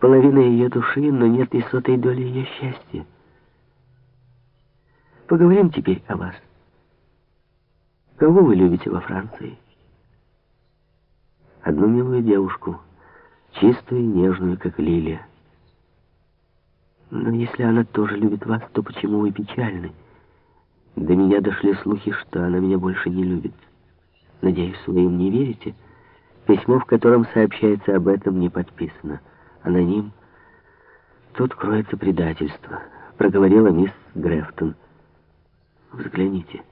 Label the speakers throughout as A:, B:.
A: половина ее души, но нет и сотой доли ее счастья. Поговорим теперь о вас. Кого вы любите во Франции? Одну милую девушку, чистую и нежную, как лилия. Но если она тоже любит вас, то почему вы печальны? До меня дошли слухи, что она меня больше не любит. Надеюсь, вы им не верите? Письмо, в котором сообщается об этом, не подписано. Аноним. Тут кроется предательство, проговорила мисс Грефтон. Взгляните,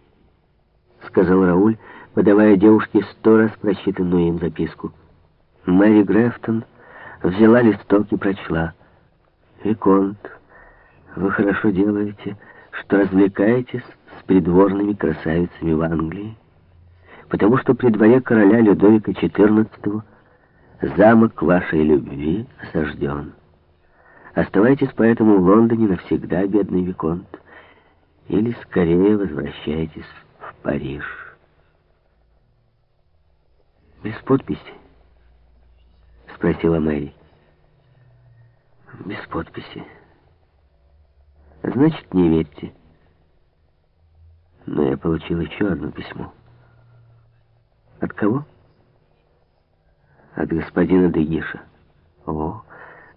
A: сказал Рауль, подавая девушке сто раз прочитанную им записку. Мэри Грефтон взяла листок и прочла. «Виконт, вы хорошо делаете, что развлекаетесь с придворными красавицами в Англии, потому что при дворе короля Людовика XIV замок вашей любви осажден. Оставайтесь поэтому в Лондоне навсегда, бедный Виконт, или скорее возвращайтесь в Париж. «Без подписи?» — спросила Мэри. «Без подписи. Значит, не верьте». Но я получил еще одно письмо. От кого? От господина Дегиша. О,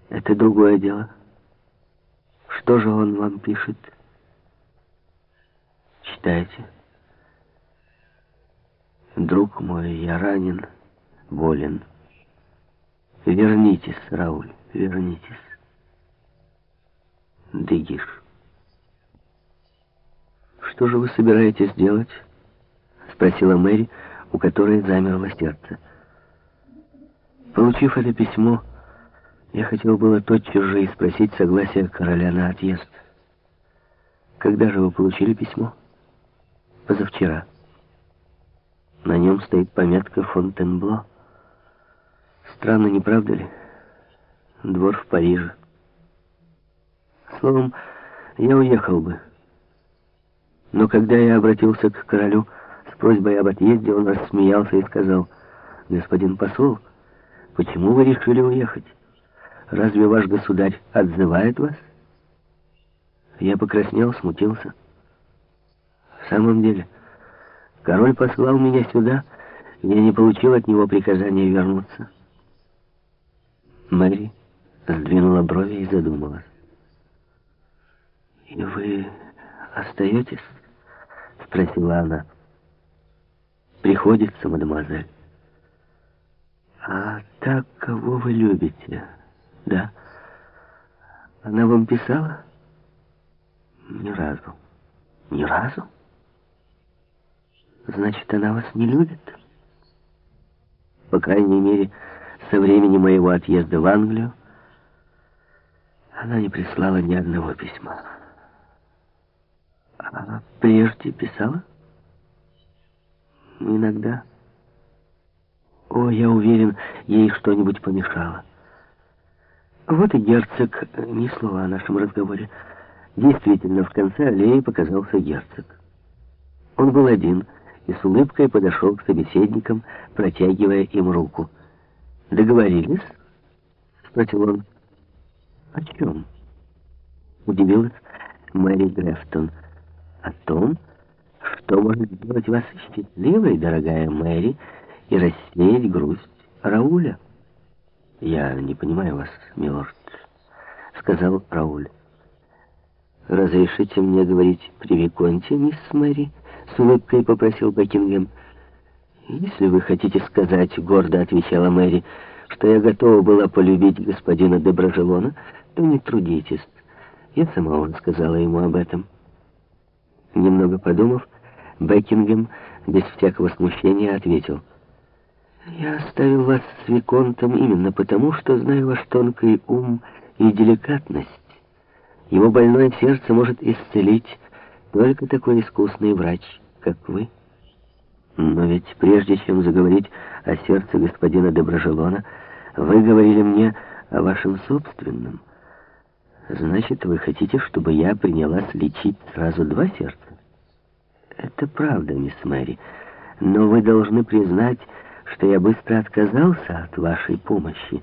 A: это другое дело. Что же он вам пишет? Читайте. Друг мой, я ранен, болен. Вернитесь, Рауль, вернитесь. Дегиш. «Что же вы собираетесь делать?» — спросила Мэри, у которой замерло сердце. Получив это письмо, я хотел было тотчас же и спросить согласие короля на отъезд. Когда же вы получили письмо? Позавчера. На нем стоит пометка «Фонтенбло». Странно, не правда ли? Двор в Париже. Словом, я уехал бы. Но когда я обратился к королю с просьбой об отъезде, он рассмеялся и сказал, «Господин посол, почему вы решили уехать? Разве ваш государь отзывает вас?» Я покраснел, смутился. В самом деле, король послал меня сюда, я не получил от него приказания вернуться. Мэри сдвинула брови и задумалась. «И вы остаетесь?» — спросила она. «Приходится, мадемуазель». «А так, кого вы любите?» «Да». «Она вам писала?» «Ни разу». «Ни разу?» «Значит, она вас не любит?» «По крайней мере, со времени моего отъезда в Англию она не прислала ни одного письма». А прежде писала? Иногда. О, я уверен, ей что-нибудь помешало. Вот и герцог, ни слова о нашем разговоре. Действительно, в конце аллеи показался герцог. Он был один и с улыбкой подошел к собеседникам, протягивая им руку. «Договорились?» — спросил он. «О чем?» — удивилась Мэри Грефтон о том, что может сделать вас счастливой, дорогая Мэри, и рассеять грусть Рауля. «Я не понимаю вас, милорд», — сказал Рауль. «Разрешите мне говорить при Виконте, мисс Мэри?» — с улыбкой попросил Бекингем. «Если вы хотите сказать, — гордо отвечала Мэри, — что я готова была полюбить господина Доброжелона, то не трудитесь. Я сама уже сказала ему об этом». Немного подумав, Бекингем без всякого смущения ответил. «Я оставил вас с Виконтом именно потому, что знаю ваш тонкий ум и деликатность. Его больное сердце может исцелить только такой искусный врач, как вы. Но ведь прежде чем заговорить о сердце господина Доброжелона, вы говорили мне о вашем собственном». Значит, вы хотите, чтобы я принялась лечить сразу два сердца? Это правда, мисс Мэри. Но вы должны признать, что я быстро отказался от вашей помощи.